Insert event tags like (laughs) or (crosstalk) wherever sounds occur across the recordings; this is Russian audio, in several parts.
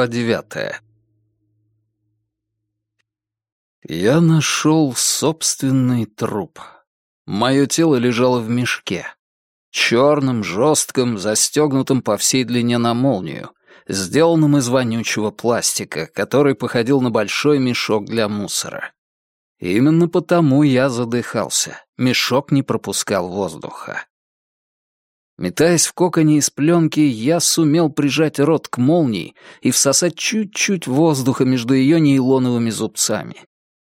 Глава девятая. Я нашел собственный труп. Мое тело лежало в мешке. Черным, жестком, застегнутым по всей длине на молнию, сделанным из вонючего пластика, который походил на большой мешок для мусора. Именно потому я задыхался. Мешок не пропускал воздуха. Метаясь в коконе из пленки, я сумел прижать рот к молнии и всосать чуть-чуть воздуха между ее нейлоновыми зубцами.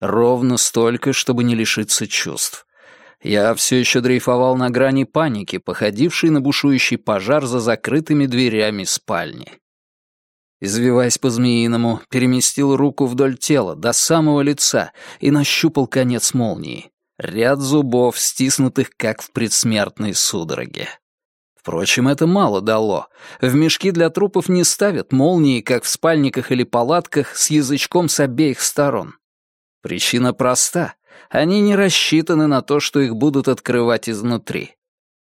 Ровно столько, чтобы не лишиться чувств. Я все еще дрейфовал на грани паники, походившей на бушующий пожар за закрытыми дверями спальни. Извиваясь по-змеиному, переместил руку вдоль тела, до самого лица, и нащупал конец молнии. Ряд зубов, стиснутых как в предсмертной судороге. Впрочем, это мало дало. В мешки для трупов не ставят молнии, как в спальниках или палатках, с язычком с обеих сторон. Причина проста. Они не рассчитаны на то, что их будут открывать изнутри.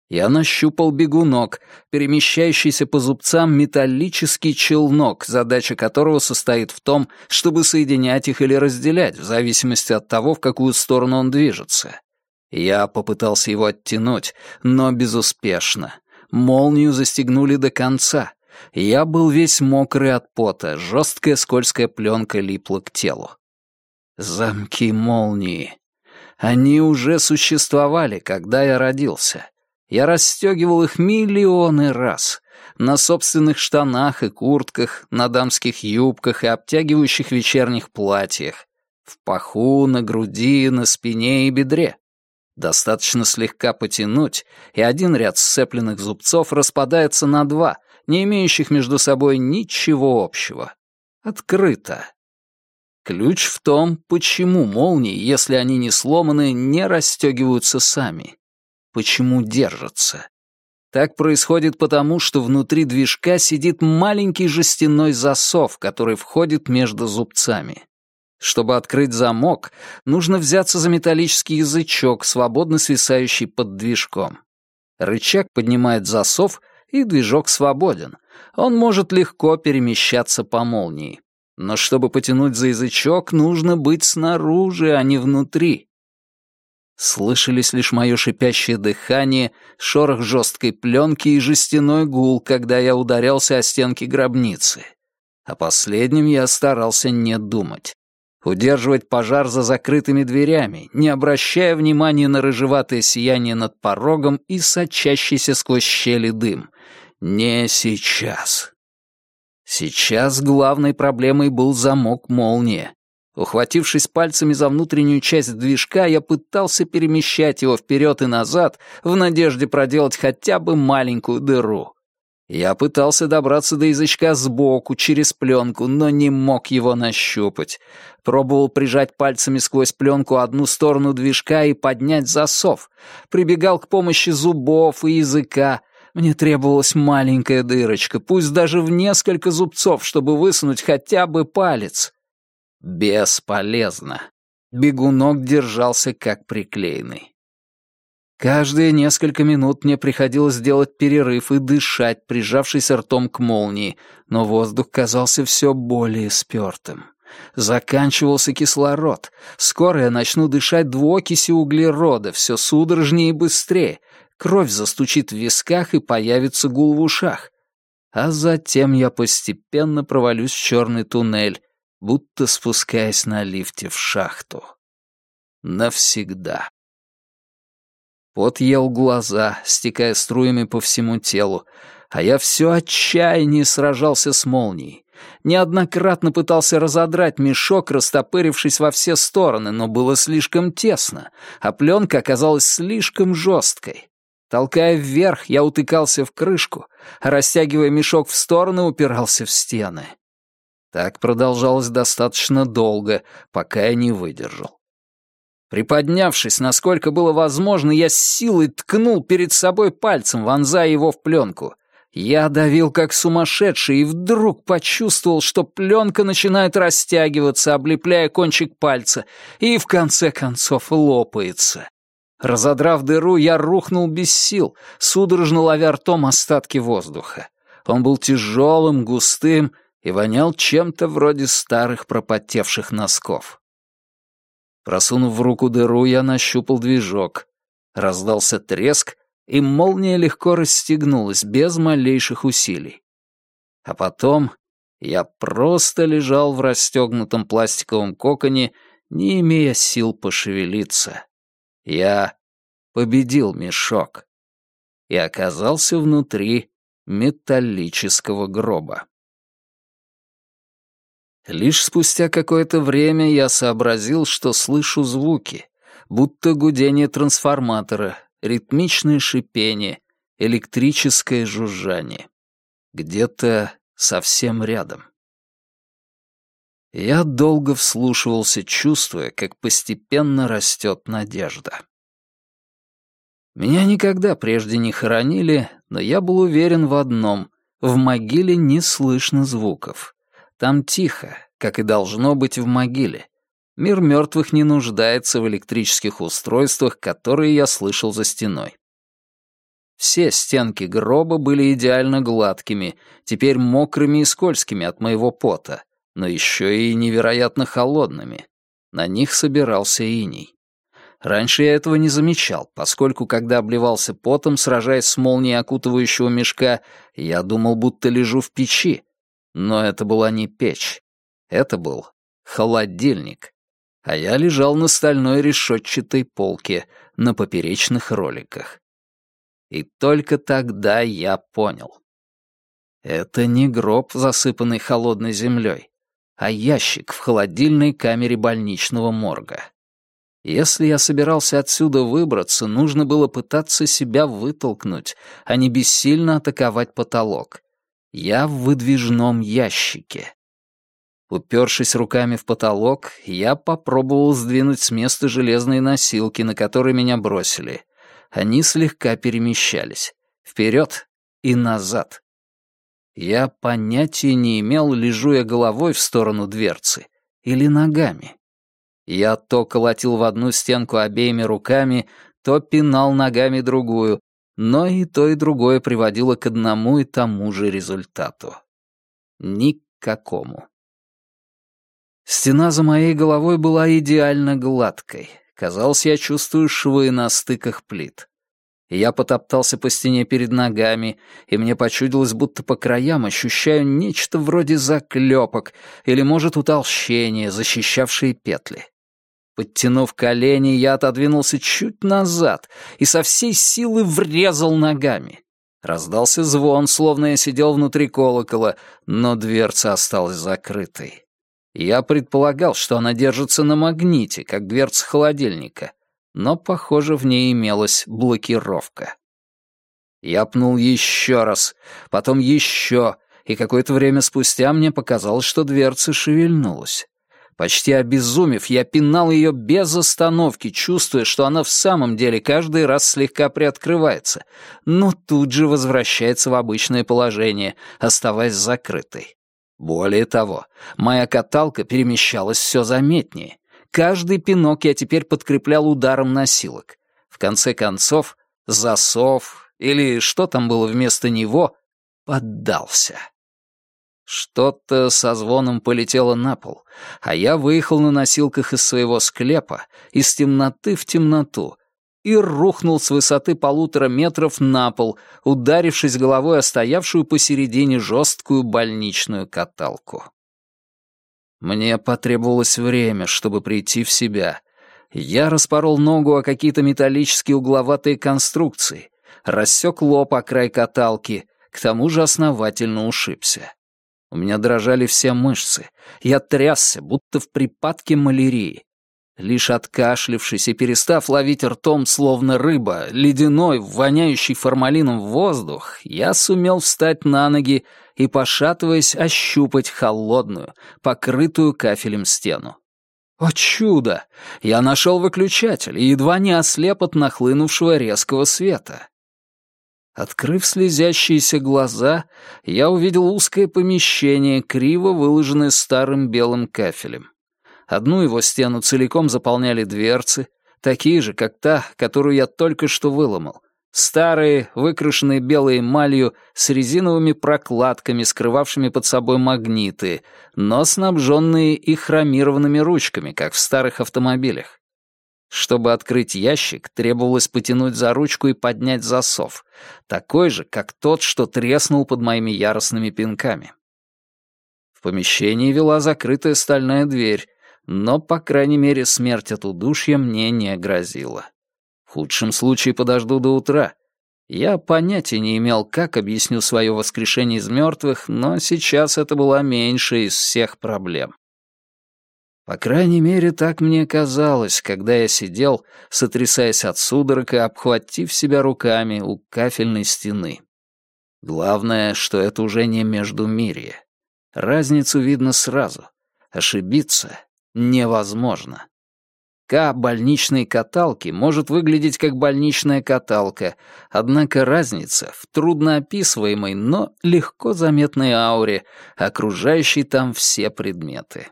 Я нащупал бегунок, перемещающийся по зубцам металлический челнок, задача которого состоит в том, чтобы соединять их или разделять, в зависимости от того, в какую сторону он движется. Я попытался его оттянуть, но безуспешно. Молнию застегнули до конца. Я был весь мокрый от пота, жесткая скользкая пленка липла к телу. Замки молнии. Они уже существовали, когда я родился. Я расстегивал их миллионы раз. На собственных штанах и куртках, на дамских юбках и обтягивающих вечерних платьях. В паху, на груди, на спине и бедре. Достаточно слегка потянуть, и один ряд сцепленных зубцов распадается на два, не имеющих между собой ничего общего. Открыто. Ключ в том, почему молнии, если они не сломаны, не расстегиваются сами. Почему держатся. Так происходит потому, что внутри движка сидит маленький жестяной засов, который входит между зубцами. Чтобы открыть замок, нужно взяться за металлический язычок, свободно свисающий под движком. Рычаг поднимает засов, и движок свободен. Он может легко перемещаться по молнии. Но чтобы потянуть за язычок, нужно быть снаружи, а не внутри. Слышались лишь мое шипящее дыхание, шорох жесткой пленки и жестяной гул, когда я ударялся о стенки гробницы. О последнем я старался не думать удерживать пожар за закрытыми дверями, не обращая внимания на рыжеватое сияние над порогом и сочащийся сквозь щели дым. Не сейчас. Сейчас главной проблемой был замок молнии. Ухватившись пальцами за внутреннюю часть движка, я пытался перемещать его вперед и назад в надежде проделать хотя бы маленькую дыру. Я пытался добраться до язычка сбоку, через пленку, но не мог его нащупать. Пробовал прижать пальцами сквозь пленку одну сторону движка и поднять засов. Прибегал к помощи зубов и языка. Мне требовалась маленькая дырочка, пусть даже в несколько зубцов, чтобы высунуть хотя бы палец. Бесполезно. Бегунок держался как приклеенный. Каждые несколько минут мне приходилось делать перерыв и дышать, прижавшись ртом к молнии, но воздух казался все более спертым. Заканчивался кислород. Скоро я начну дышать двуокисью углерода, все судорожнее и быстрее. Кровь застучит в висках и появится гул в ушах. А затем я постепенно провалюсь в черный туннель, будто спускаясь на лифте в шахту. Навсегда. Пот ел глаза, стекая струями по всему телу, а я все отчаяние сражался с молнией. Неоднократно пытался разодрать мешок, растопырившись во все стороны, но было слишком тесно, а пленка оказалась слишком жесткой. Толкая вверх, я утыкался в крышку, а растягивая мешок в стороны, упирался в стены. Так продолжалось достаточно долго, пока я не выдержал. Приподнявшись, насколько было возможно, я с силой ткнул перед собой пальцем, вонзая его в пленку. Я давил как сумасшедший и вдруг почувствовал, что пленка начинает растягиваться, облепляя кончик пальца, и в конце концов лопается. Разодрав дыру, я рухнул без сил, судорожно ловя ртом остатки воздуха. Он был тяжелым, густым и вонял чем-то вроде старых пропотевших носков. Просунув в руку дыру, я нащупал движок. Раздался треск, и молния легко расстегнулась без малейших усилий. А потом я просто лежал в расстегнутом пластиковом коконе, не имея сил пошевелиться. Я победил мешок и оказался внутри металлического гроба. Лишь спустя какое-то время я сообразил, что слышу звуки, будто гудение трансформатора, ритмичное шипение, электрическое жужжание. Где-то совсем рядом. Я долго вслушивался, чувствуя, как постепенно растет надежда. Меня никогда прежде не хоронили, но я был уверен в одном — в могиле не слышно звуков. Там тихо, как и должно быть в могиле. Мир мертвых не нуждается в электрических устройствах, которые я слышал за стеной. Все стенки гроба были идеально гладкими, теперь мокрыми и скользкими от моего пота, но еще и невероятно холодными. На них собирался иней. Раньше я этого не замечал, поскольку, когда обливался потом, сражаясь с молнией окутывающего мешка, я думал, будто лежу в печи. Но это была не печь. Это был холодильник. А я лежал на стальной решетчатой полке на поперечных роликах. И только тогда я понял. Это не гроб, засыпанный холодной землей, а ящик в холодильной камере больничного морга. Если я собирался отсюда выбраться, нужно было пытаться себя вытолкнуть, а не бессильно атаковать потолок. Я в выдвижном ящике. Упершись руками в потолок, я попробовал сдвинуть с места железные носилки, на которые меня бросили. Они слегка перемещались. Вперед и назад. Я понятия не имел, лежу я головой в сторону дверцы или ногами. Я то колотил в одну стенку обеими руками, то пинал ногами другую, но и то, и другое приводило к одному и тому же результату. Никакому. Стена за моей головой была идеально гладкой. Казалось, я чувствую швы на стыках плит. Я потоптался по стене перед ногами, и мне почудилось, будто по краям ощущаю нечто вроде заклепок или, может, утолщения, защищавшие петли. Подтянув колени, я отодвинулся чуть назад и со всей силы врезал ногами. Раздался звон, словно я сидел внутри колокола, но дверца осталась закрытой. Я предполагал, что она держится на магните, как дверца холодильника, но, похоже, в ней имелась блокировка. Я пнул еще раз, потом еще, и какое-то время спустя мне показалось, что дверца шевельнулась. Почти обезумев, я пинал ее без остановки, чувствуя, что она в самом деле каждый раз слегка приоткрывается, но тут же возвращается в обычное положение, оставаясь закрытой. Более того, моя каталка перемещалась все заметнее. Каждый пинок я теперь подкреплял ударом носилок. В конце концов, засов, или что там было вместо него, поддался. Что-то со звоном полетело на пол, а я выехал на носилках из своего склепа, из темноты в темноту, и рухнул с высоты полутора метров на пол, ударившись головой о стоявшую посередине жесткую больничную каталку. Мне потребовалось время, чтобы прийти в себя. Я распорол ногу о какие-то металлические угловатые конструкции, рассек лоб о край каталки, к тому же основательно ушибся. У меня дрожали все мышцы. Я трясся, будто в припадке малярии. Лишь откашлившись и перестав ловить ртом, словно рыба, ледяной, воняющий формалином воздух, я сумел встать на ноги и, пошатываясь, ощупать холодную, покрытую кафелем стену. О чудо! Я нашел выключатель и едва не ослеп от нахлынувшего резкого света. Открыв слезящиеся глаза, я увидел узкое помещение, криво выложенное старым белым кафелем. Одну его стену целиком заполняли дверцы, такие же, как та, которую я только что выломал, Старые, выкрашенные белой эмалью, с резиновыми прокладками, скрывавшими под собой магниты, но снабженные и хромированными ручками, как в старых автомобилях. Чтобы открыть ящик, требовалось потянуть за ручку и поднять засов, такой же, как тот, что треснул под моими яростными пинками. В помещении вела закрытая стальная дверь, но, по крайней мере, смерть от удушья мне не грозила. В худшем случае подожду до утра. Я понятия не имел, как объясню свое воскрешение из мертвых, но сейчас это была меньшая из всех проблем. По крайней мере, так мне казалось, когда я сидел, сотрясаясь от судорог и обхватив себя руками у кафельной стены. Главное, что это уже не междумирье. Разницу видно сразу. Ошибиться невозможно. К больничной каталки может выглядеть как больничная каталка, однако разница в трудноописываемой, но легко заметной ауре, окружающей там все предметы.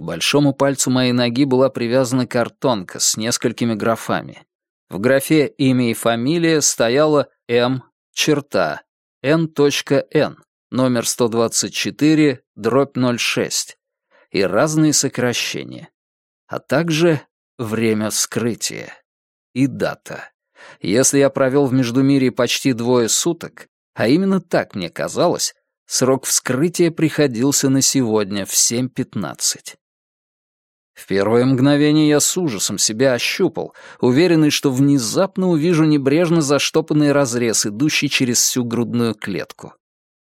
К большому пальцу моей ноги была привязана картонка с несколькими графами. В графе «Имя и фамилия» стояла «М. Черта» N.N. номер 124, дробь 06 и разные сокращения а также время вскрытия и дата. Если я провел в Междумирье почти двое суток, а именно так мне казалось, срок вскрытия приходился на сегодня в 7.15. В первое мгновение я с ужасом себя ощупал, уверенный, что внезапно увижу небрежно заштопанный разрез, идущий через всю грудную клетку.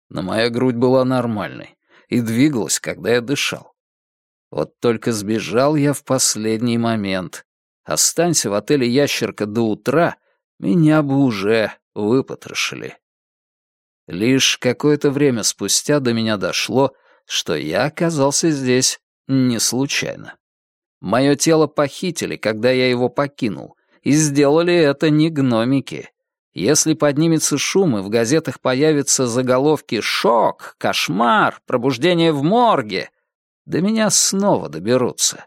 Но моя грудь была нормальной и двигалась, когда я дышал. Вот только сбежал я в последний момент. Останься в отеле «Ящерка» до утра, меня бы уже выпотрошили. Лишь какое-то время спустя до меня дошло, что я оказался здесь не случайно. Мое тело похитили, когда я его покинул, и сделали это не гномики. Если поднимется шум и в газетах появятся заголовки «Шок», «Кошмар», «Пробуждение в морге», до меня снова доберутся.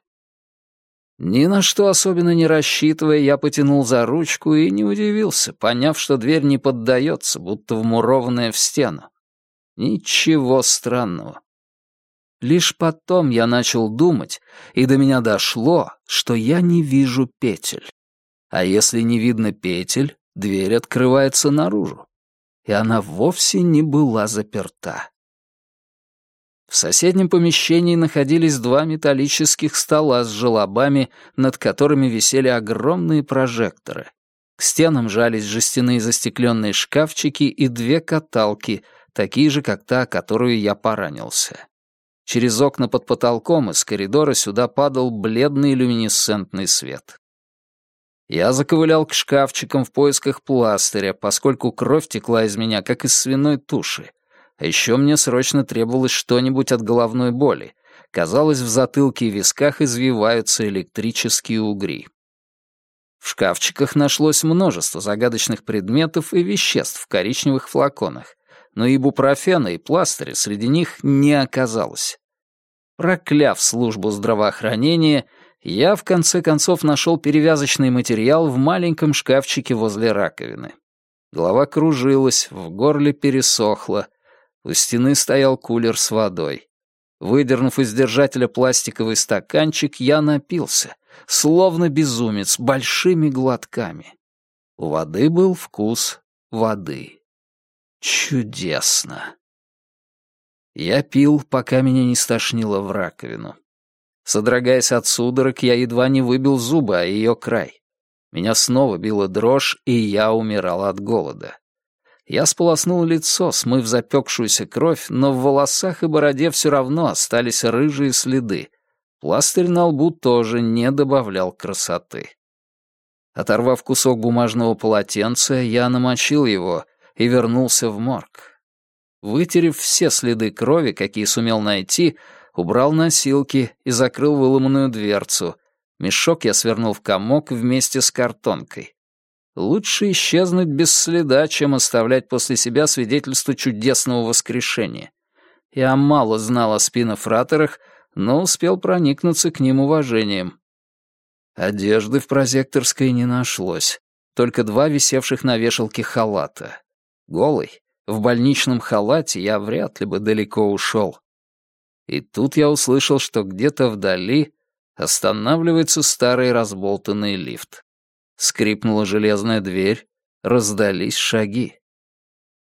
Ни на что особенно не рассчитывая, я потянул за ручку и не удивился, поняв, что дверь не поддается, будто вмурованная в стену. Ничего странного. Лишь потом я начал думать, и до меня дошло, что я не вижу петель. А если не видно петель, дверь открывается наружу. И она вовсе не была заперта. В соседнем помещении находились два металлических стола с желобами, над которыми висели огромные прожекторы. К стенам жались жестяные застекленные шкафчики и две каталки, такие же, как та, которую я поранился. Через окна под потолком из коридора сюда падал бледный люминесцентный свет. Я заковылял к шкафчикам в поисках пластыря, поскольку кровь текла из меня, как из свиной туши, а еще мне срочно требовалось что-нибудь от головной боли. Казалось, в затылке и висках извиваются электрические угри. В шкафчиках нашлось множество загадочных предметов и веществ в коричневых флаконах, но ибупрофена и пластыря среди них не оказалось. Прокляв службу здравоохранения, я в конце концов нашел перевязочный материал в маленьком шкафчике возле раковины. Голова кружилась, в горле пересохло, у стены стоял кулер с водой. Выдернув из держателя пластиковый стаканчик, я напился, словно безумец, большими глотками. У воды был вкус воды. Чудесно. Я пил, пока меня не стошнило в раковину. Содрогаясь от судорог, я едва не выбил зубы о ее край. Меня снова била дрожь, и я умирал от голода. Я сполоснул лицо, смыв запекшуюся кровь, но в волосах и бороде все равно остались рыжие следы. Пластырь на лбу тоже не добавлял красоты. Оторвав кусок бумажного полотенца, я намочил его и вернулся в морг. Вытерев все следы крови, какие сумел найти, убрал носилки и закрыл выломанную дверцу. Мешок я свернул в комок вместе с картонкой. Лучше исчезнуть без следа, чем оставлять после себя свидетельство чудесного воскрешения. Я мало знал о спинофраторах, но успел проникнуться к ним уважением. Одежды в прозекторской не нашлось. только два висевших на вешалке халата. Голый, в больничном халате я вряд ли бы далеко ушел. И тут я услышал, что где-то вдали останавливается старый разболтанный лифт. Скрипнула железная дверь, раздались шаги.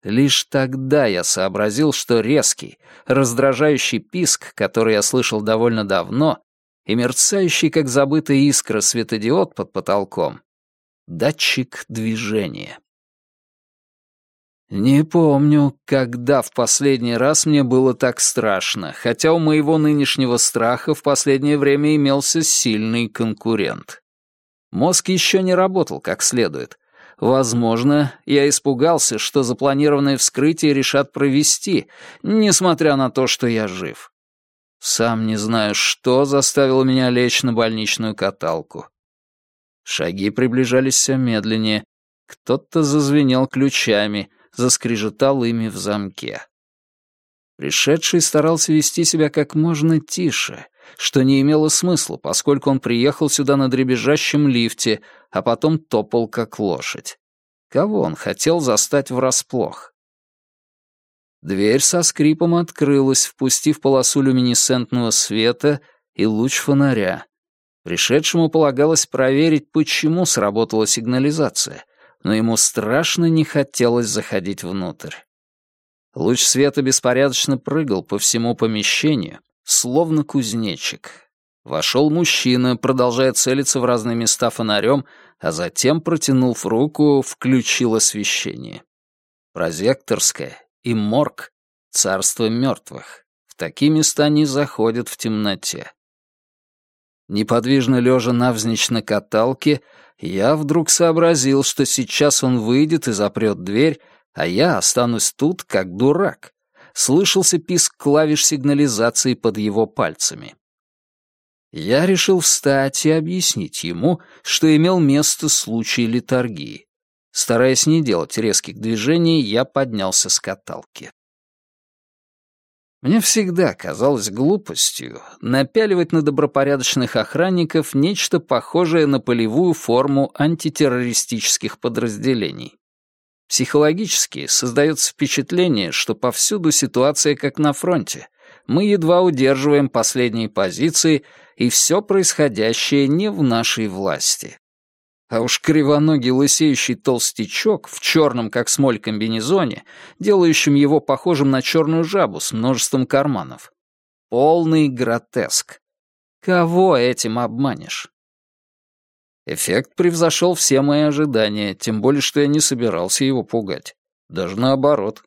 Лишь тогда я сообразил, что резкий, раздражающий писк, который я слышал довольно давно, и мерцающий, как забытая искра, светодиод под потолком — датчик движения. Не помню, когда в последний раз мне было так страшно, хотя у моего нынешнего страха в последнее время имелся сильный конкурент. Мозг еще не работал как следует. Возможно, я испугался, что запланированное вскрытие решат провести, несмотря на то, что я жив. Сам не знаю, что заставило меня лечь на больничную каталку. Шаги приближались все медленнее. Кто-то зазвенел ключами — заскрежетал ими в замке. Пришедший старался вести себя как можно тише, что не имело смысла, поскольку он приехал сюда на дребезжащем лифте, а потом топал как лошадь. Кого он хотел застать врасплох? Дверь со скрипом открылась, впустив полосу люминесцентного света и луч фонаря. Пришедшему полагалось проверить, почему сработала сигнализация — но ему страшно не хотелось заходить внутрь. Луч света беспорядочно прыгал по всему помещению, словно кузнечик. Вошел мужчина, продолжая целиться в разные места фонарем, а затем, протянув руку, включил освещение. Прозекторская и морг — царство мертвых. В такие места не заходят в темноте. Неподвижно лежа навзничь на каталке, я вдруг сообразил, что сейчас он выйдет и запрет дверь, а я останусь тут как дурак. Слышался писк клавиш сигнализации под его пальцами. Я решил встать и объяснить ему, что имел место случай литургии. Стараясь не делать резких движений, я поднялся с каталки. Мне всегда казалось глупостью напяливать на добропорядочных охранников нечто похожее на полевую форму антитеррористических подразделений. Психологически создается впечатление, что повсюду ситуация как на фронте. Мы едва удерживаем последние позиции, и все происходящее не в нашей власти. А уж кривоногий лысеющий толстячок в черном, как смоль, комбинезоне, делающем его похожим на черную жабу с множеством карманов. Полный гротеск. Кого этим обманешь? Эффект превзошел все мои ожидания, тем более, что я не собирался его пугать. Даже наоборот.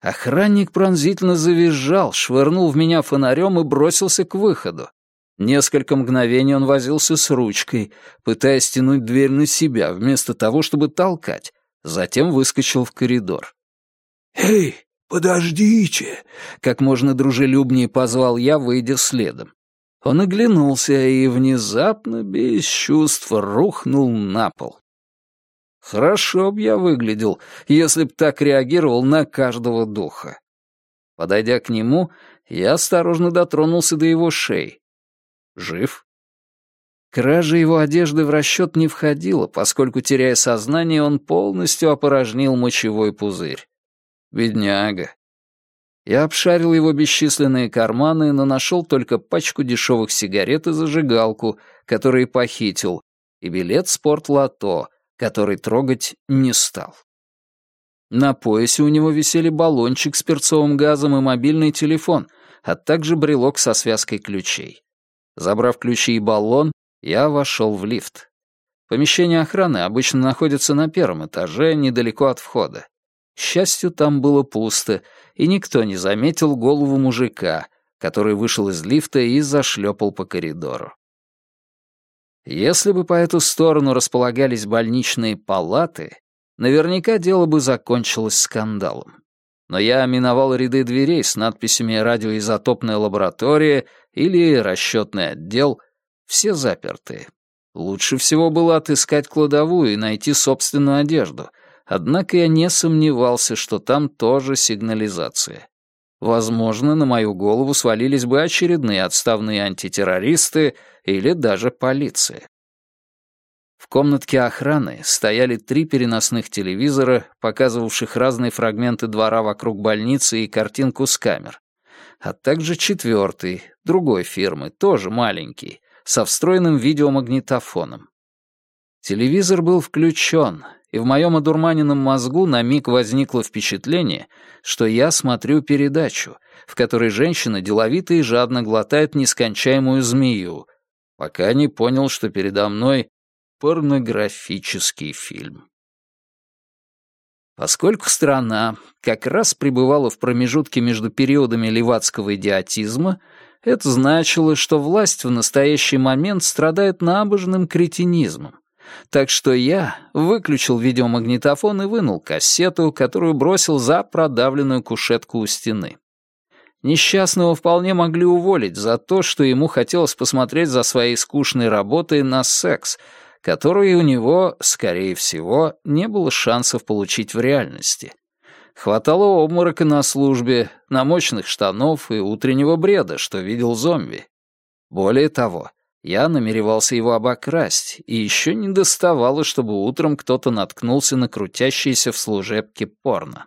Охранник пронзительно завизжал, швырнул в меня фонарем и бросился к выходу. Несколько мгновений он возился с ручкой, пытаясь стянуть дверь на себя, вместо того, чтобы толкать. Затем выскочил в коридор. «Эй, подождите!» — как можно дружелюбнее позвал я, выйдя следом. Он оглянулся и внезапно, без чувств, рухнул на пол. Хорошо б я выглядел, если б так реагировал на каждого духа. Подойдя к нему, я осторожно дотронулся до его шеи. Жив? Кража его одежды в расчет не входила, поскольку, теряя сознание, он полностью опорожнил мочевой пузырь. Бедняга. Я обшарил его бесчисленные карманы, но нашел только пачку дешевых сигарет и зажигалку, которые похитил, и билет спортлото, который трогать не стал. На поясе у него висели баллончик с перцовым газом и мобильный телефон, а также брелок со связкой ключей. Забрав ключи и баллон, я вошел в лифт. Помещение охраны обычно находится на первом этаже, недалеко от входа. К счастью, там было пусто, и никто не заметил голову мужика, который вышел из лифта и зашлепал по коридору. Если бы по эту сторону располагались больничные палаты, наверняка дело бы закончилось скандалом но я миновал ряды дверей с надписями «Радиоизотопная лаборатория» или «Расчетный отдел», все заперты. Лучше всего было отыскать кладовую и найти собственную одежду, однако я не сомневался, что там тоже сигнализация. Возможно, на мою голову свалились бы очередные отставные антитеррористы или даже полиция. В комнатке охраны стояли три переносных телевизора, показывавших разные фрагменты двора вокруг больницы и картинку с камер, а также четвертый, другой фирмы, тоже маленький, со встроенным видеомагнитофоном. Телевизор был включен, и в моем одурманенном мозгу на миг возникло впечатление, что я смотрю передачу, в которой женщина деловито и жадно глотает нескончаемую змею, пока не понял, что передо мной порнографический фильм. Поскольку страна как раз пребывала в промежутке между периодами левацкого идиотизма, это значило, что власть в настоящий момент страдает набожным кретинизмом. Так что я выключил видеомагнитофон и вынул кассету, которую бросил за продавленную кушетку у стены. Несчастного вполне могли уволить за то, что ему хотелось посмотреть за своей скучной работой на секс, который у него, скорее всего, не было шансов получить в реальности. Хватало обморока на службе, намоченных штанов и утреннего бреда, что видел зомби. Более того, я намеревался его обокрасть, и еще не доставало, чтобы утром кто-то наткнулся на крутящиеся в служебке порно.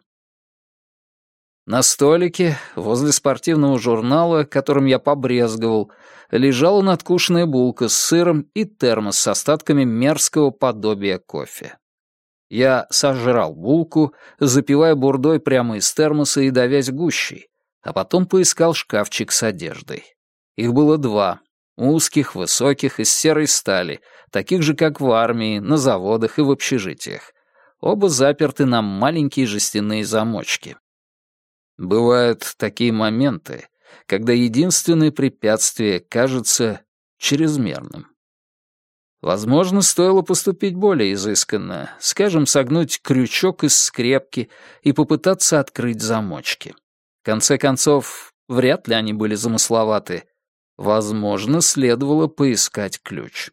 На столике, возле спортивного журнала, которым я побрезговал, лежала надкушенная булка с сыром и термос с остатками мерзкого подобия кофе. Я сожрал булку, запивая бурдой прямо из термоса и давясь гущей, а потом поискал шкафчик с одеждой. Их было два, узких, высоких, из серой стали, таких же, как в армии, на заводах и в общежитиях. Оба заперты на маленькие жестяные замочки. Бывают такие моменты, когда единственное препятствие кажется чрезмерным. Возможно, стоило поступить более изысканно, скажем, согнуть крючок из скрепки и попытаться открыть замочки. В конце концов, вряд ли они были замысловаты. Возможно, следовало поискать ключ.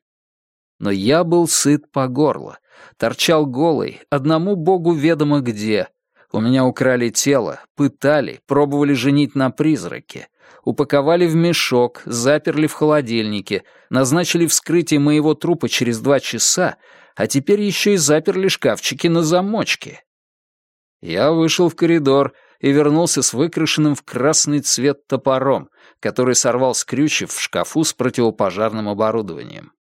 Но я был сыт по горло, торчал голый, одному богу ведомо где, у меня украли тело, пытали, пробовали женить на призраке. Упаковали в мешок, заперли в холодильнике, назначили вскрытие моего трупа через два часа, а теперь еще и заперли шкафчики на замочке. Я вышел в коридор и вернулся с выкрашенным в красный цвет топором, который сорвал с крючев в шкафу с противопожарным оборудованием.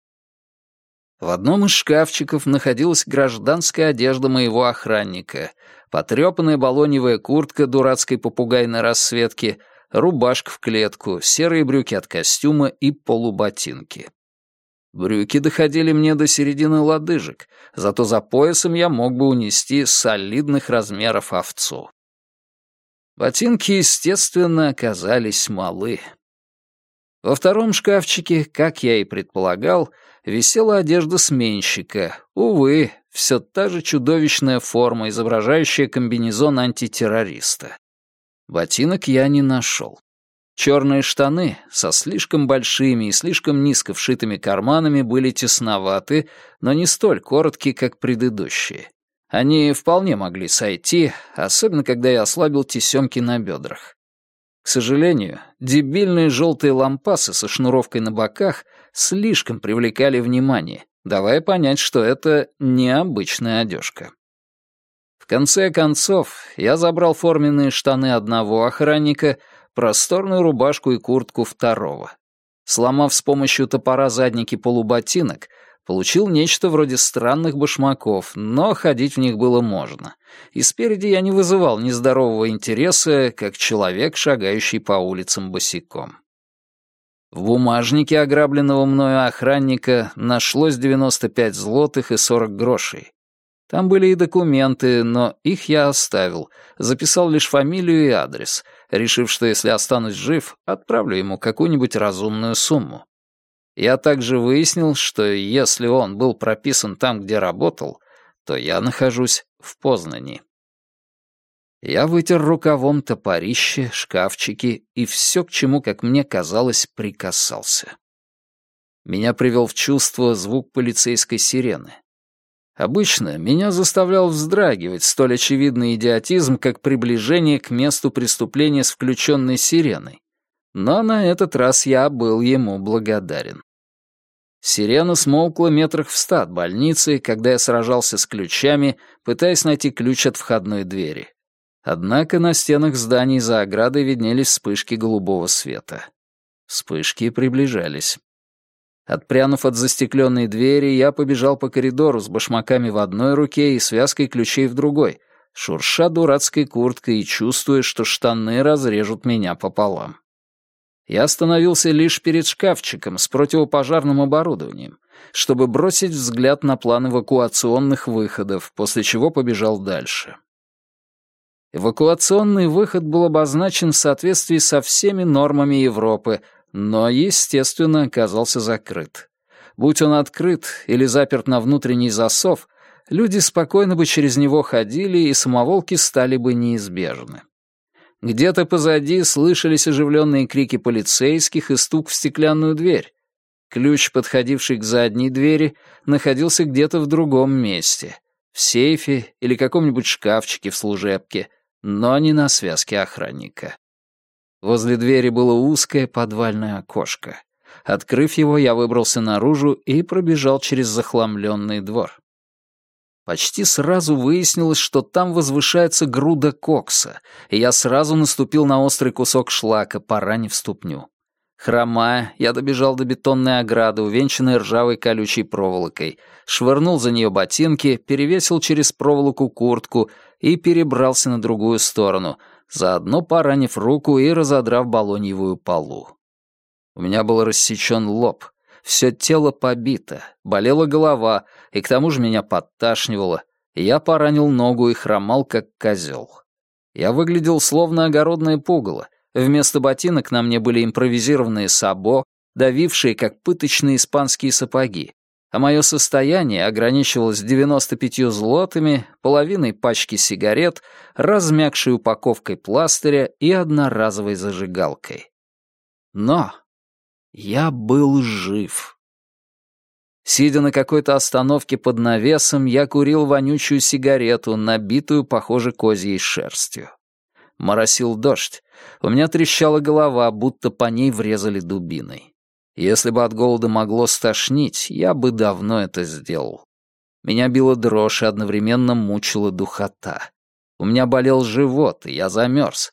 В одном из шкафчиков находилась гражданская одежда моего охранника, потрепанная балоневая куртка дурацкой попугайной расцветки, рубашка в клетку, серые брюки от костюма и полуботинки. Брюки доходили мне до середины лодыжек, зато за поясом я мог бы унести солидных размеров овцу. Ботинки, естественно, оказались малы. Во втором шкафчике, как я и предполагал, висела одежда сменщика. Увы, все та же чудовищная форма, изображающая комбинезон антитеррориста. Ботинок я не нашел. Черные штаны со слишком большими и слишком низко вшитыми карманами были тесноваты, но не столь короткие, как предыдущие. Они вполне могли сойти, особенно когда я ослабил тесемки на бедрах. К сожалению, дебильные желтые лампасы со шнуровкой на боках слишком привлекали внимание, давая понять, что это необычная одежка. В конце концов, я забрал форменные штаны одного охранника, просторную рубашку и куртку второго. Сломав с помощью топора задники полуботинок, Получил нечто вроде странных башмаков, но ходить в них было можно. И спереди я не вызывал нездорового интереса, как человек, шагающий по улицам босиком. В бумажнике ограбленного мною охранника нашлось 95 злотых и 40 грошей. Там были и документы, но их я оставил, записал лишь фамилию и адрес, решив, что если останусь жив, отправлю ему какую-нибудь разумную сумму. Я также выяснил, что если он был прописан там, где работал, то я нахожусь в Познани. Я вытер рукавом топорище, шкафчики и все, к чему, как мне казалось, прикасался. Меня привел в чувство звук полицейской сирены. Обычно меня заставлял вздрагивать столь очевидный идиотизм, как приближение к месту преступления с включенной сиреной. Но на этот раз я был ему благодарен. Сирена смолкла метрах в ста от больницы, когда я сражался с ключами, пытаясь найти ключ от входной двери. Однако на стенах зданий за оградой виднелись вспышки голубого света. Вспышки приближались. Отпрянув от застекленной двери, я побежал по коридору с башмаками в одной руке и связкой ключей в другой, шурша дурацкой курткой и чувствуя, что штаны разрежут меня пополам. Я остановился лишь перед шкафчиком с противопожарным оборудованием, чтобы бросить взгляд на план эвакуационных выходов, после чего побежал дальше. Эвакуационный выход был обозначен в соответствии со всеми нормами Европы, но, естественно, оказался закрыт. Будь он открыт или заперт на внутренний засов, люди спокойно бы через него ходили, и самоволки стали бы неизбежны. Где-то позади слышались оживленные крики полицейских и стук в стеклянную дверь. Ключ, подходивший к задней двери, находился где-то в другом месте. В сейфе или каком-нибудь шкафчике в служебке, но не на связке охранника. Возле двери было узкое подвальное окошко. Открыв его, я выбрался наружу и пробежал через захламленный двор. Почти сразу выяснилось, что там возвышается груда кокса, и я сразу наступил на острый кусок шлака, поранив ступню. Хромая, я добежал до бетонной ограды, увенчанной ржавой колючей проволокой, швырнул за нее ботинки, перевесил через проволоку куртку и перебрался на другую сторону — заодно поранив руку и разодрав балоньевую полу. У меня был рассечен лоб, все тело побито, болела голова, и к тому же меня подташнивало, и я поранил ногу и хромал, как козел. Я выглядел словно огородное пугало, вместо ботинок на мне были импровизированные сабо, давившие, как пыточные испанские сапоги, а мое состояние ограничивалось 95 злотами, половиной пачки сигарет, размягшей упаковкой пластыря и одноразовой зажигалкой. Но я был жив. Сидя на какой-то остановке под навесом, я курил вонючую сигарету, набитую, похоже, козьей шерстью. Моросил дождь. У меня трещала голова, будто по ней врезали дубиной. Если бы от голода могло стошнить, я бы давно это сделал. Меня била дрожь и одновременно мучила духота. У меня болел живот, и я замерз.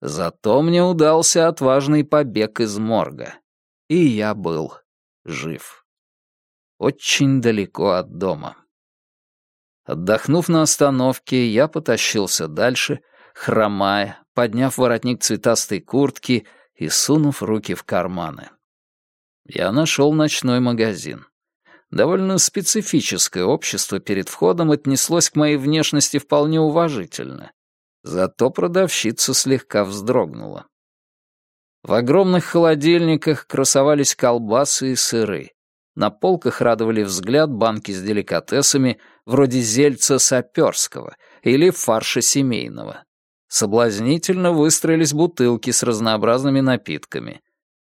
Зато мне удался отважный побег из морга. И я был жив. Очень далеко от дома. Отдохнув на остановке, я потащился дальше, хромая, подняв воротник цветастой куртки и сунув руки в карманы я нашел ночной магазин. Довольно специфическое общество перед входом отнеслось к моей внешности вполне уважительно. Зато продавщица слегка вздрогнула. В огромных холодильниках красовались колбасы и сыры. На полках радовали взгляд банки с деликатесами, вроде зельца саперского или фарша семейного. Соблазнительно выстроились бутылки с разнообразными напитками.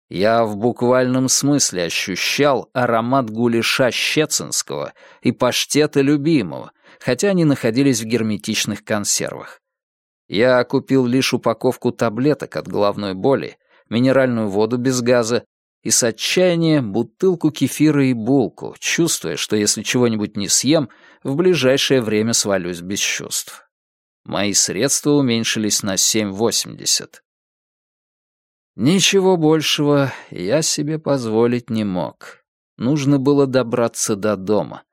Я в буквальном смысле ощущал аромат гуляша щецинского и паштета любимого, хотя они находились в герметичных консервах. Я купил лишь упаковку таблеток от головной боли, минеральную воду без газа и с отчаяния бутылку кефира и булку, чувствуя, что если чего-нибудь не съем, в ближайшее время свалюсь без чувств. Мои средства уменьшились на 7,80. Ничего большего я себе позволить не мог. Нужно было добраться до дома.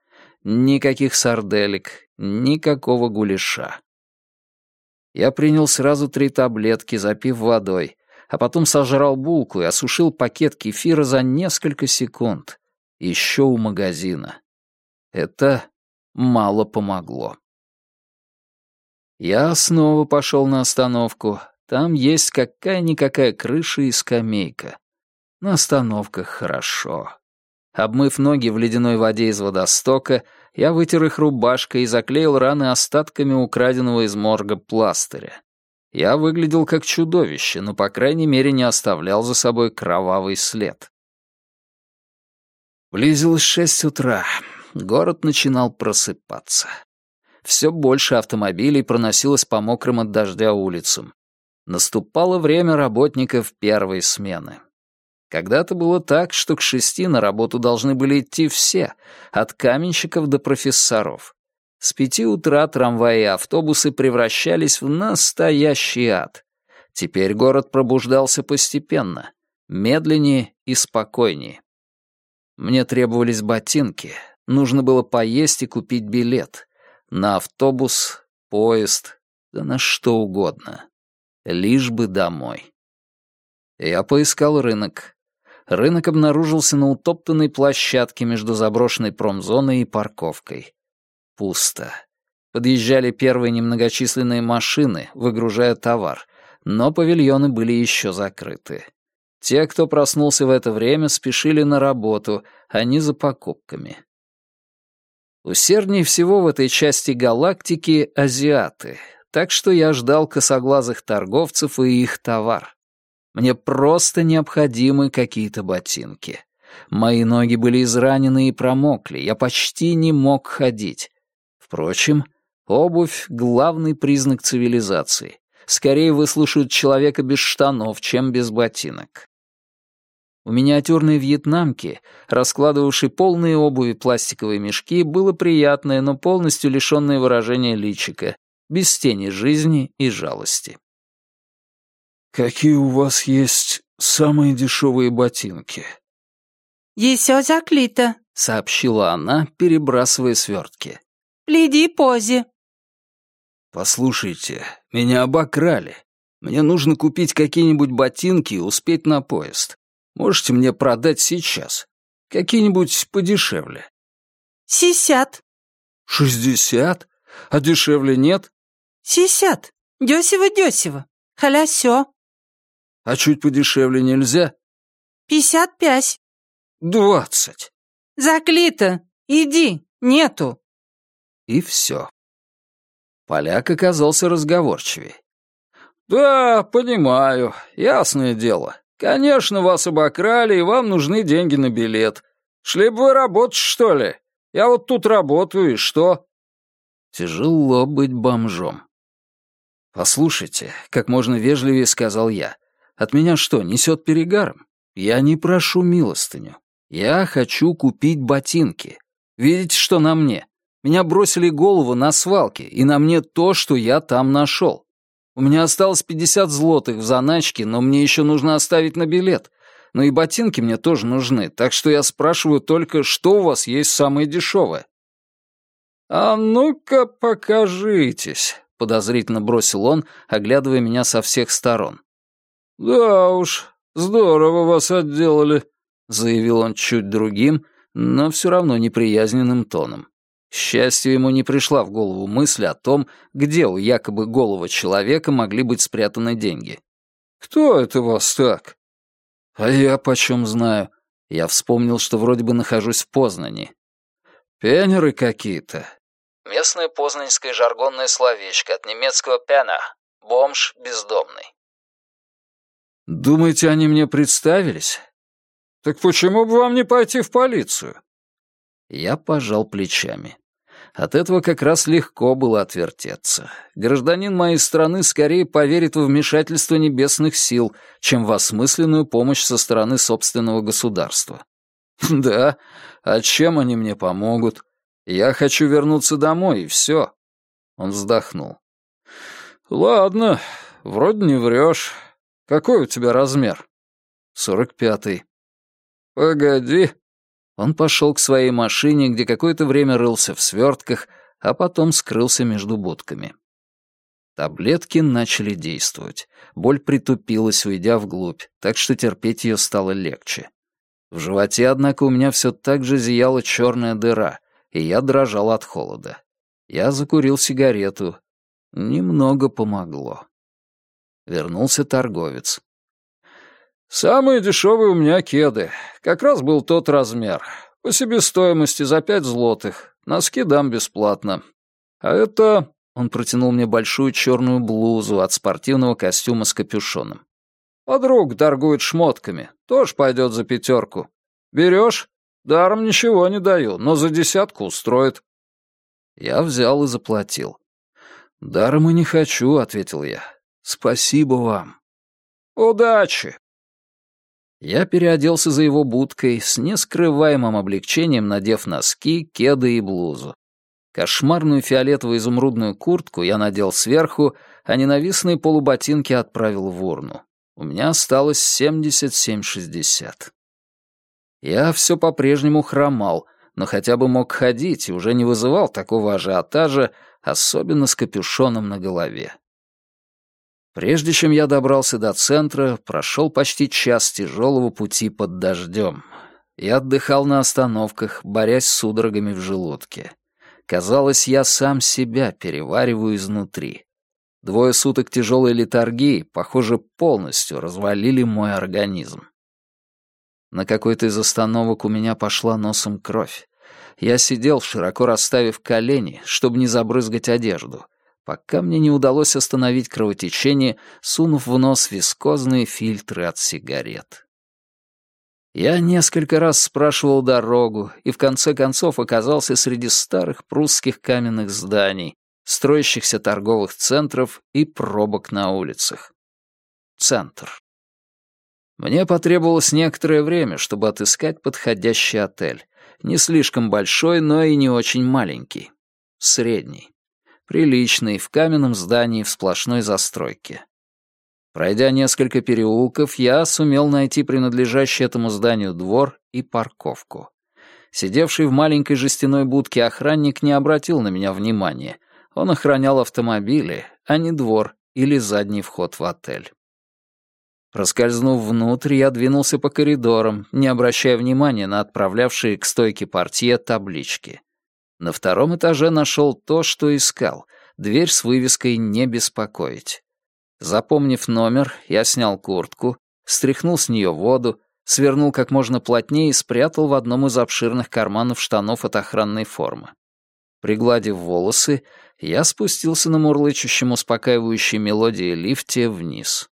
Никаких сарделек, никакого гуляша. Я принял сразу три таблетки, запив водой, а потом сожрал булку и осушил пакет кефира за несколько секунд. Еще у магазина. Это мало помогло. Я снова пошел на остановку, там есть какая-никакая крыша и скамейка. На остановках хорошо. Обмыв ноги в ледяной воде из водостока, я вытер их рубашкой и заклеил раны остатками украденного из морга пластыря. Я выглядел как чудовище, но, по крайней мере, не оставлял за собой кровавый след. Близилось шесть утра. Город начинал просыпаться. Все больше автомобилей проносилось по мокрым от дождя улицам. Наступало время работников первой смены. Когда-то было так, что к шести на работу должны были идти все, от каменщиков до профессоров. С пяти утра трамваи и автобусы превращались в настоящий ад. Теперь город пробуждался постепенно, медленнее и спокойнее. Мне требовались ботинки, нужно было поесть и купить билет. На автобус, поезд, да на что угодно. Лишь бы домой. Я поискал рынок. Рынок обнаружился на утоптанной площадке между заброшенной промзоной и парковкой. Пусто. Подъезжали первые немногочисленные машины, выгружая товар, но павильоны были еще закрыты. Те, кто проснулся в это время, спешили на работу, а не за покупками. Усерднее всего в этой части галактики азиаты, так что я ждал косоглазых торговцев и их товар. Мне просто необходимы какие-то ботинки. Мои ноги были изранены и промокли, я почти не мог ходить. Впрочем, обувь — главный признак цивилизации. Скорее выслушают человека без штанов, чем без ботинок. У миниатюрной вьетнамки, раскладывавшей полные обуви пластиковые мешки, было приятное, но полностью лишенное выражения личика, без тени жизни и жалости. «Какие у вас есть самые дешевые ботинки?» «Еще заклито», — сообщила она, перебрасывая свертки. «Гляди позе». «Послушайте, меня обокрали. Мне нужно купить какие-нибудь ботинки и успеть на поезд. Можете мне продать сейчас? Какие-нибудь подешевле?» «Сисят». «Шестьдесят? А дешевле нет?» «Сисят. Десево-десево. Халясё». А чуть подешевле нельзя? Пятьдесят пять. Двадцать. Заклито. Иди. Нету. И все. Поляк оказался разговорчивее. «Да, понимаю. Ясное дело. Конечно, вас обокрали, и вам нужны деньги на билет. Шли бы вы работать, что ли? Я вот тут работаю, и что?» Тяжело быть бомжом. «Послушайте», — как можно вежливее сказал я, от меня что, несет перегаром? Я не прошу милостыню. Я хочу купить ботинки. Видите, что на мне? Меня бросили голову на свалке, и на мне то, что я там нашел. У меня осталось 50 злотых в заначке, но мне еще нужно оставить на билет. Но и ботинки мне тоже нужны, так что я спрашиваю только, что у вас есть самое дешевое. «А ну-ка покажитесь», — подозрительно бросил он, оглядывая меня со всех сторон. «Да уж, здорово вас отделали», — заявил он чуть другим, но все равно неприязненным тоном. Счастью, ему не пришла в голову мысль о том, где у якобы голого человека могли быть спрятаны деньги. «Кто это вас так?» «А я почем знаю?» Я вспомнил, что вроде бы нахожусь в Познани. «Пенеры какие-то». Местное познанское жаргонное словечко от немецкого «пена» — бомж бездомный. «Думаете, они мне представились? Так почему бы вам не пойти в полицию?» Я пожал плечами. От этого как раз легко было отвертеться. Гражданин моей страны скорее поверит в вмешательство небесных сил, чем в осмысленную помощь со стороны собственного государства. (laughs) «Да, а чем они мне помогут? Я хочу вернуться домой, и все». Он вздохнул. «Ладно, вроде не врешь. Какой у тебя размер?» «Сорок пятый». «Погоди». Он пошел к своей машине, где какое-то время рылся в свертках, а потом скрылся между будками. Таблетки начали действовать. Боль притупилась, уйдя вглубь, так что терпеть ее стало легче. В животе, однако, у меня все так же зияла черная дыра, и я дрожал от холода. Я закурил сигарету. Немного помогло. Вернулся торговец. «Самые дешевые у меня кеды. Как раз был тот размер. По себестоимости за пять злотых. Носки дам бесплатно. А это...» Он протянул мне большую черную блузу от спортивного костюма с капюшоном. «Подруг торгует шмотками. Тоже пойдет за пятерку. Берешь? Даром ничего не даю, но за десятку устроит». Я взял и заплатил. «Даром и не хочу», — ответил я. Спасибо вам. Удачи. Я переоделся за его будкой, с нескрываемым облегчением надев носки, кеды и блузу. Кошмарную фиолетово-изумрудную куртку я надел сверху, а ненавистные полуботинки отправил в урну. У меня осталось 77,60. Я все по-прежнему хромал, но хотя бы мог ходить и уже не вызывал такого ажиотажа, особенно с капюшоном на голове. Прежде чем я добрался до центра, прошел почти час тяжелого пути под дождем. Я отдыхал на остановках, борясь с судорогами в желудке. Казалось, я сам себя перевариваю изнутри. Двое суток тяжелой литургии, похоже, полностью развалили мой организм. На какой-то из остановок у меня пошла носом кровь. Я сидел, широко расставив колени, чтобы не забрызгать одежду, пока мне не удалось остановить кровотечение, сунув в нос вискозные фильтры от сигарет. Я несколько раз спрашивал дорогу и в конце концов оказался среди старых прусских каменных зданий, строящихся торговых центров и пробок на улицах. Центр. Мне потребовалось некоторое время, чтобы отыскать подходящий отель. Не слишком большой, но и не очень маленький. Средний приличный, в каменном здании в сплошной застройке. Пройдя несколько переулков, я сумел найти принадлежащий этому зданию двор и парковку. Сидевший в маленькой жестяной будке охранник не обратил на меня внимания. Он охранял автомобили, а не двор или задний вход в отель. Проскользнув внутрь, я двинулся по коридорам, не обращая внимания на отправлявшие к стойке портье таблички. На втором этаже нашел то, что искал — дверь с вывеской «Не беспокоить». Запомнив номер, я снял куртку, стряхнул с нее воду, свернул как можно плотнее и спрятал в одном из обширных карманов штанов от охранной формы. Пригладив волосы, я спустился на мурлычущем успокаивающей мелодии лифте вниз.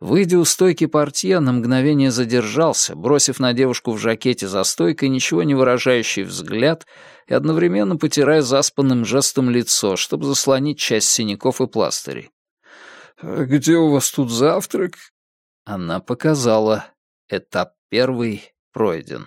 Выйдя у стойки портье, на мгновение задержался, бросив на девушку в жакете за стойкой ничего не выражающий взгляд и одновременно потирая заспанным жестом лицо, чтобы заслонить часть синяков и пластырей. «А «Где у вас тут завтрак?» Она показала. Этап первый пройден.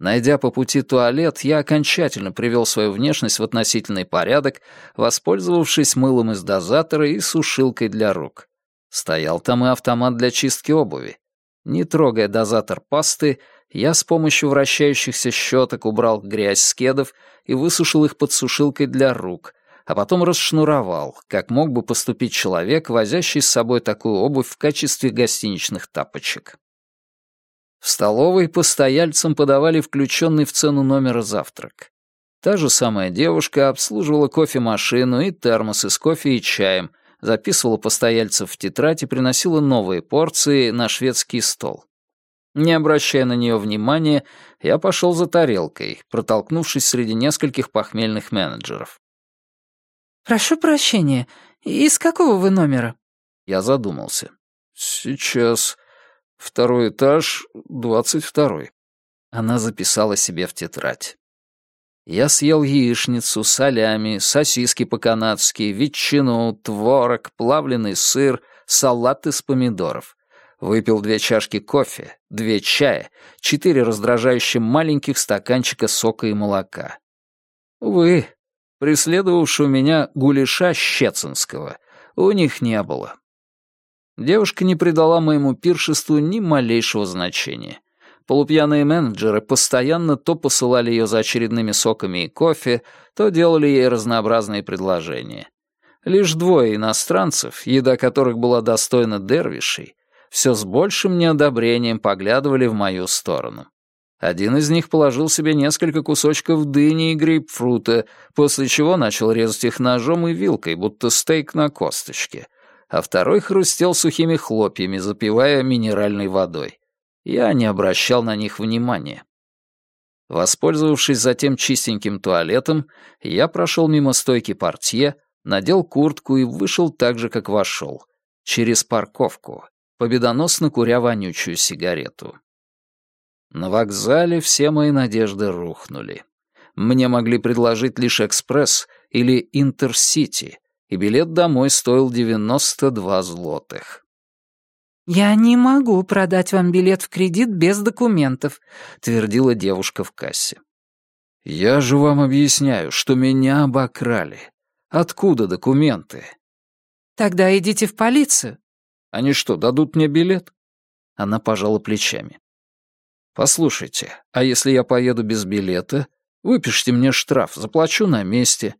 Найдя по пути туалет, я окончательно привел свою внешность в относительный порядок, воспользовавшись мылом из дозатора и сушилкой для рук. Стоял там и автомат для чистки обуви. Не трогая дозатор пасты, я с помощью вращающихся щеток убрал грязь с кедов и высушил их под сушилкой для рук, а потом расшнуровал, как мог бы поступить человек, возящий с собой такую обувь в качестве гостиничных тапочек. В столовой постояльцам подавали включенный в цену номера завтрак. Та же самая девушка обслуживала кофемашину и термосы с кофе и чаем — записывала постояльцев в тетрадь и приносила новые порции на шведский стол. Не обращая на нее внимания, я пошел за тарелкой, протолкнувшись среди нескольких похмельных менеджеров. «Прошу прощения, из какого вы номера?» Я задумался. «Сейчас. Второй этаж, двадцать второй». Она записала себе в тетрадь. Я съел яичницу, солями, сосиски по-канадски, ветчину, творог, плавленый сыр, салат из помидоров. Выпил две чашки кофе, две чая, четыре раздражающе маленьких стаканчика сока и молока. Увы, преследовавшего меня гуляша Щецинского у них не было. Девушка не придала моему пиршеству ни малейшего значения. Полупьяные менеджеры постоянно то посылали ее за очередными соками и кофе, то делали ей разнообразные предложения. Лишь двое иностранцев, еда которых была достойна дервишей, все с большим неодобрением поглядывали в мою сторону. Один из них положил себе несколько кусочков дыни и грейпфрута, после чего начал резать их ножом и вилкой, будто стейк на косточке, а второй хрустел сухими хлопьями, запивая минеральной водой. Я не обращал на них внимания. Воспользовавшись затем чистеньким туалетом, я прошел мимо стойки портье, надел куртку и вышел так же, как вошел, через парковку, победоносно куря вонючую сигарету. На вокзале все мои надежды рухнули. Мне могли предложить лишь экспресс или интерсити, и билет домой стоил 92 злотых. «Я не могу продать вам билет в кредит без документов», — твердила девушка в кассе. «Я же вам объясняю, что меня обокрали. Откуда документы?» «Тогда идите в полицию». «Они что, дадут мне билет?» Она пожала плечами. «Послушайте, а если я поеду без билета? Выпишите мне штраф, заплачу на месте».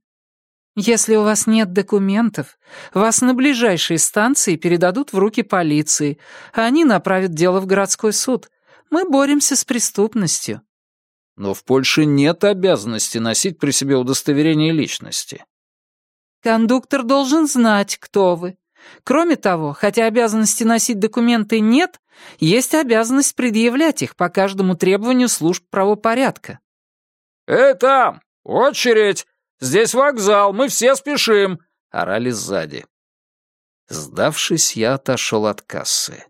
«Если у вас нет документов, вас на ближайшей станции передадут в руки полиции, а они направят дело в городской суд. Мы боремся с преступностью». «Но в Польше нет обязанности носить при себе удостоверение личности». «Кондуктор должен знать, кто вы. Кроме того, хотя обязанности носить документы нет, есть обязанность предъявлять их по каждому требованию служб правопорядка». «Эй, там! Очередь! Здесь вокзал, мы все спешим!» — орали сзади. Сдавшись, я отошел от кассы.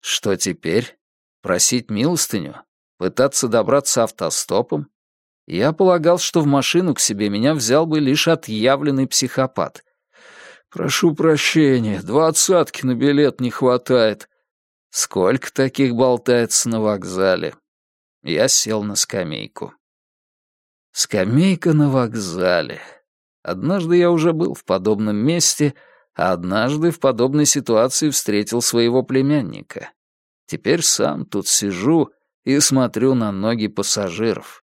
Что теперь? Просить милостыню? Пытаться добраться автостопом? Я полагал, что в машину к себе меня взял бы лишь отъявленный психопат. «Прошу прощения, двадцатки на билет не хватает». Сколько таких болтается на вокзале? Я сел на скамейку. Скамейка на вокзале. Однажды я уже был в подобном месте, а однажды в подобной ситуации встретил своего племянника. Теперь сам тут сижу и смотрю на ноги пассажиров.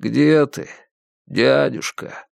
«Где ты, дядюшка?»